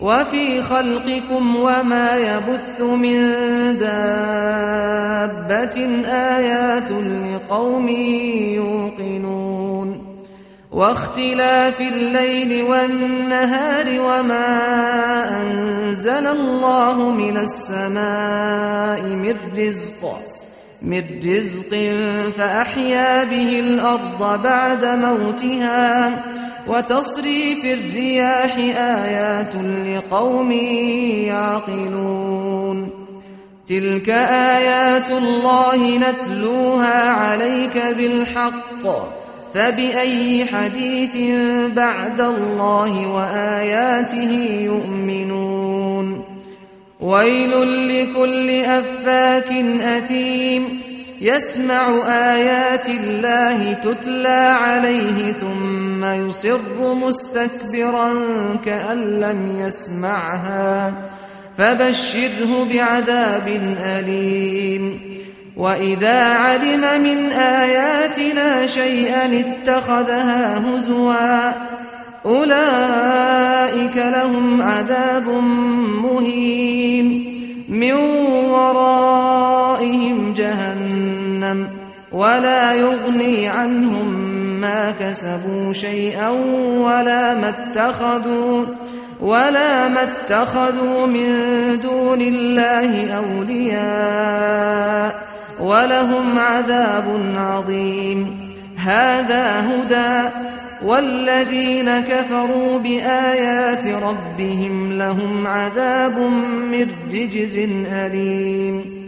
وفي خلقكم وما يبث من دابة آيات لقوم يوقنون واختلاف الليل والنهار وما أنزل الله من السماء من رزق من رزق فأحيا به الأرض بعد موتها وتصريف الرياح آيات لقوم يعقلون تلك آيات الله نتلوها عليك بالحق فبأي حديث بعد الله وآياته يؤمنون ويل لكل أفاك أثيم يسمع آيات الله تتلى عليه ثم يصر مستكبرا كأن لم يسمعها فبشره بعذاب أليم وإذا علم من آياتنا شيئا اتخذها هزوا أولئك لهم عذاب مهين من ورائهم جهنم ولا يغني عنهم ما كسبوا شيئا ولا ما اتخذوا ولا ما اتخذوا من دون الله أولياء ولهم عذاب عظيم. هذا هدى والذين كفروا بآيات ربهم لهم عذاب من رجز أليم.